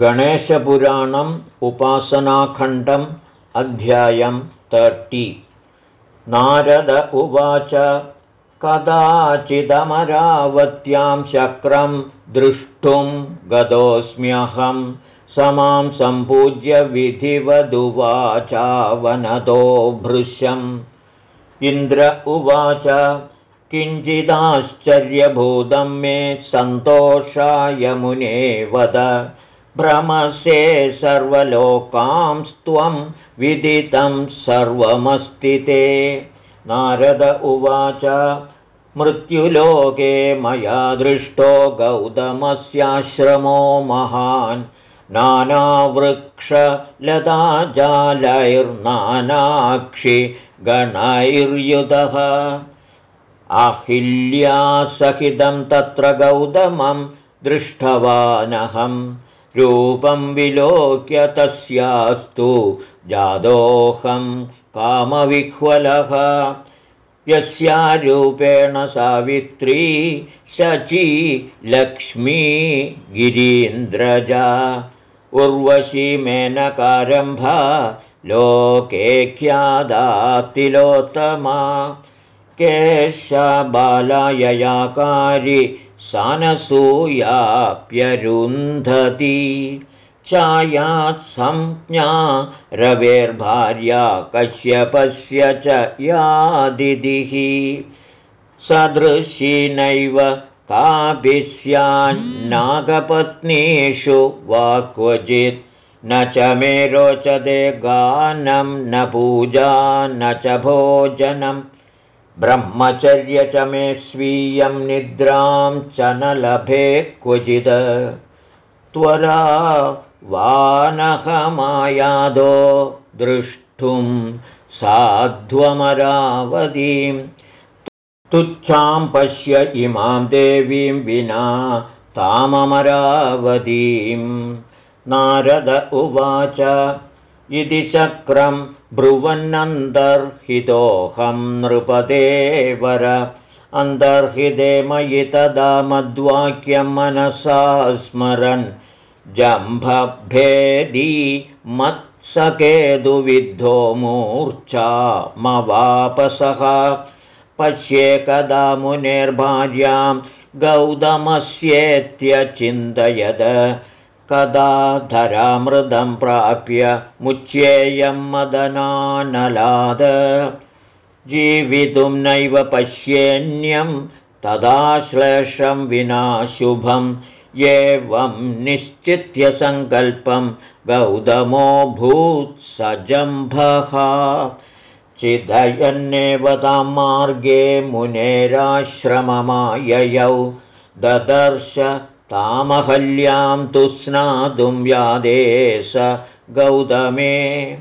गणेशपुराणम् उपासनाखण्डम् अध्यायं तर्टि नारद उवाच कदाचिदमरावत्यां शक्रं द्रष्टुं गतोऽस्म्यहं समां सम्पूज्य विधिवदुवाचावनतो भृशम्। इन्द्र उवाच किञ्चिदाश्चर्यभूतं मे सन्तोषाय मुने वद भ्रमसे सर्वलोकांस्त्वं विदितं सर्वमस्ति ते नारद उवाच मृत्युलोके मया दृष्टो गौतमस्याश्रमो महान्। नानावृक्षलताजालैर्नानाक्षि गणैर्युतः। अहिल्यासहितं तत्र गौतमं दृष्टवानहम् रूपं विलोक्य तस्यास्तु जादोऽहं कामविह्वलः। यस्यारूपेण सावित्री शची लक्ष्मी गिरीन्द्रजा। उर्वशी मेनकारम्भा लोके ख्यादातिलोत्तमा। केशबालाययाकारि सानसूयाप्यरुन्धती छायात् संज्ञा रवेर्भार्या कश्यपस्य च यादिदिः। सदृशीनैव कापि स्यान्नागपत्नीषु वा क्वचित् न च मे रोचते गानं न पूजा न च भोजनम् ब्रह्मचर्य च मे स्वीयं निद्रां च न लभे क्वचित् त्वरा वानहमायादो द्रष्टुं साध्वमरावतीं। तुच्छां पश्य इमां देवीं विना ताममरावतीं। नारद उवाच इति चक्रं ब्रुवन्नन्तर्हितोऽहं नृपदेवर अन्तर्हिते मयि तदा मद्वाक्यं मनसा स्मरन्। जम्भभेदी मत्सकेदुविद्धो मूर्च्छा मवापसः। पश्येकदा मुनेर्भार्यां गौतमस्येत्यचिन्तयद कदा धरामृदं प्राप्य मुच्येयं मदनानलाद। जीवितुं नैव पश्येन्यं तदा श्लेषं विना शुभं एवं निश्चित्य सङ्कल्पं गौतमो भूत्सजम्भः चिदयन्नेव तां मार्गे मुनेराश्रममाययौ। ददर्श तामहल्यां तु स्नातुं व्यादेश गौतमे।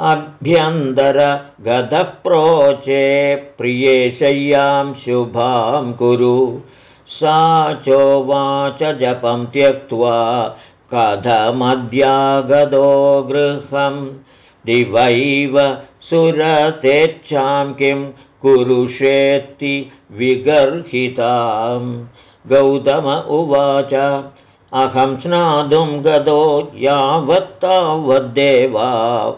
अभ्यन्तरगतः प्रोचे प्रिये शय्यां शुभां कुरु। सा चोवाच जपं त्यक्त्वा कथमद्यागतो गृहं। दिवैव सुरतेच्छां किं कुरुषेत्ति विगर्हिताम् गौतम उवाच अहं स्नातुं गतो यावत्तावद्देवा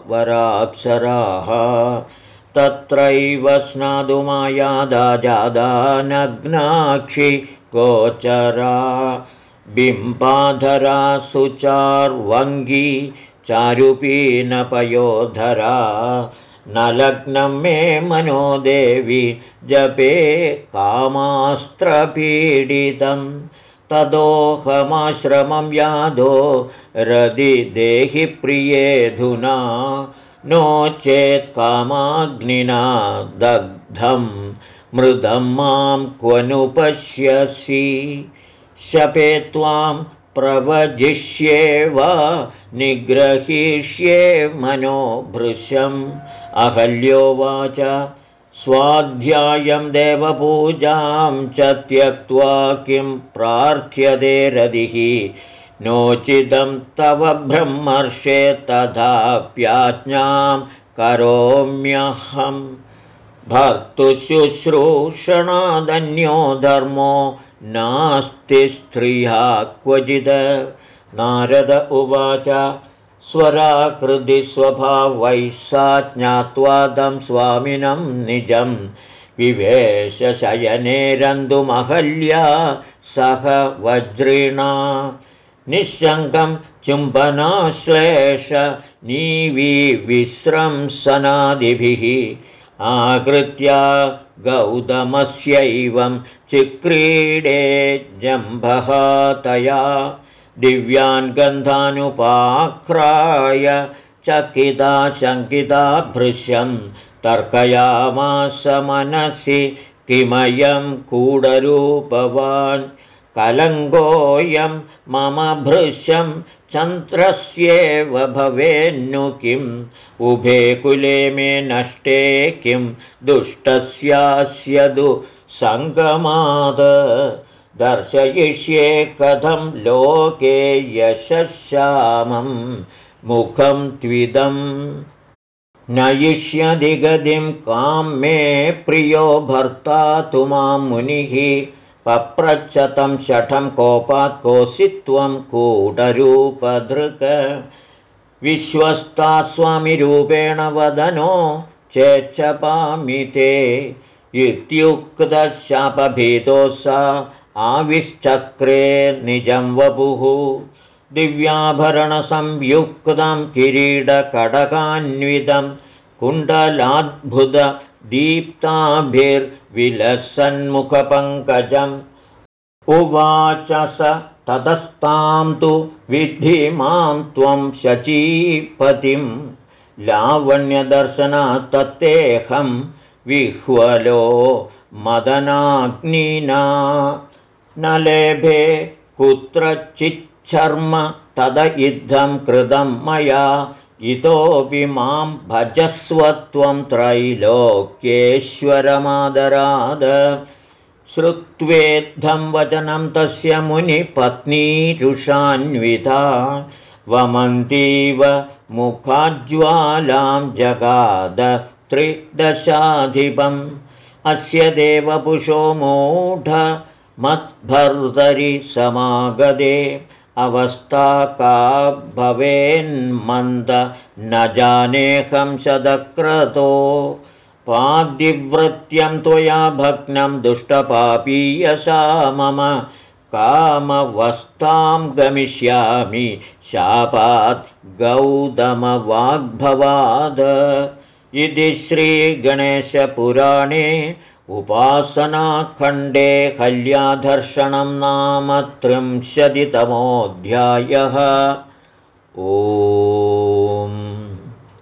वराप्सराः। तत्रैव स्नातुमायादा जादा नग्नाक्षि गोचरा। बिम्बाधरा सुचार्वङ्गी चारुपीनपयोधरा न लग्नं मे मनो देवि जपे कामास्त्रपीडितं। तदोहमाश्रमं यादो रदि देहि प्रियेधुना नो चेत् कामाग्निना दग्धं मृदं मां क्वनुपश्यसि। शपे त्वां प्रवजिष्ये वा निग्रहीष्ये मनोभृशम् अहल्योवाच स्वाध्यायं देवपूजां च त्यक्त्वा किं प्रार्थ्यते रदिः नोचितं तव ब्रह्मर्षे तथाप्याज्ञां करोम्यहम्। भर्तुशुश्रूषणादन्यो धर्मो नास्ति स्त्रिया क्वचिद नारद उवाच स्वराकृतिस्वभावैः सा ज्ञात्वादं स्वामिनं निजं। विवेशशयने रन्तुमहल्या सह वज्रिणा। निःशङ्कं चुम्बनाश्लेष नीविविस्रंसनादिभिः आकृत्या गौतमस्यैवं चिक्रीडे जम्भहातया दिव्यान् गन्धानुपाक्राय चकिता शङ्किता भृश्यं तर्कयामास मनसि किमयं कूढरूपवान् कलङ्गोऽयं मम भृशं चन्द्रस्येव भवेन्नु किम् उभे कुले मे नष्टे किं? दुष्टस्यास्य सङ्गमाद दर्शयिष्ये कथं लोके यशश्यामं मुखं त्विदम् नयिष्यदि गतिं कां मे प्रियो भर्ता तु मां मुनिः पप्रच्छतं शठं कोपात् कोऽसि त्वं कूटरूपधृक। विश्वस्ता स्वामिरूपेण वदनो चेच्छपामि ते। इत्युक्तशापभीतो सा आविश्चक्रे निजं वपुः। दिव्याभरणसंयुक्तं किरीडकडकान्वितं उवाच स ततस्तां तु विद्धि मां त्वं शचीपतिं। लावण्यदर्शनात्तत्तेऽहं विह्वलो मदनाग्निना न लेभे कुत्रचिच्छर्म तद इद्धं कृतं मया। इतोऽपि मां भजस्वत्वं त्रैलोक्येश्वरमादराद। श्रुत्वेद्धं वचनं तस्य मुनिपत्नीरुषान्विता। वमन्तीव मुखाज्ज्वालां जगाद त्रिदशाधिपम्। अस्य देवपुषो मूढ मद्भर्तरि समागदे। अवस्था का भवेन्मन्द न जानेऽहं शतक्रतो पादिवृत्यं त्वया भग्नं दुष्टपापीयसा मम। कामवस्तां गमिष्यामि शापात् गौतमवाग्भवाद। इति श्रीगणेशपुराणे उपासनाखण्डे कल्याधर्षणं नाम त्रिंशतितमोऽध्यायः ओ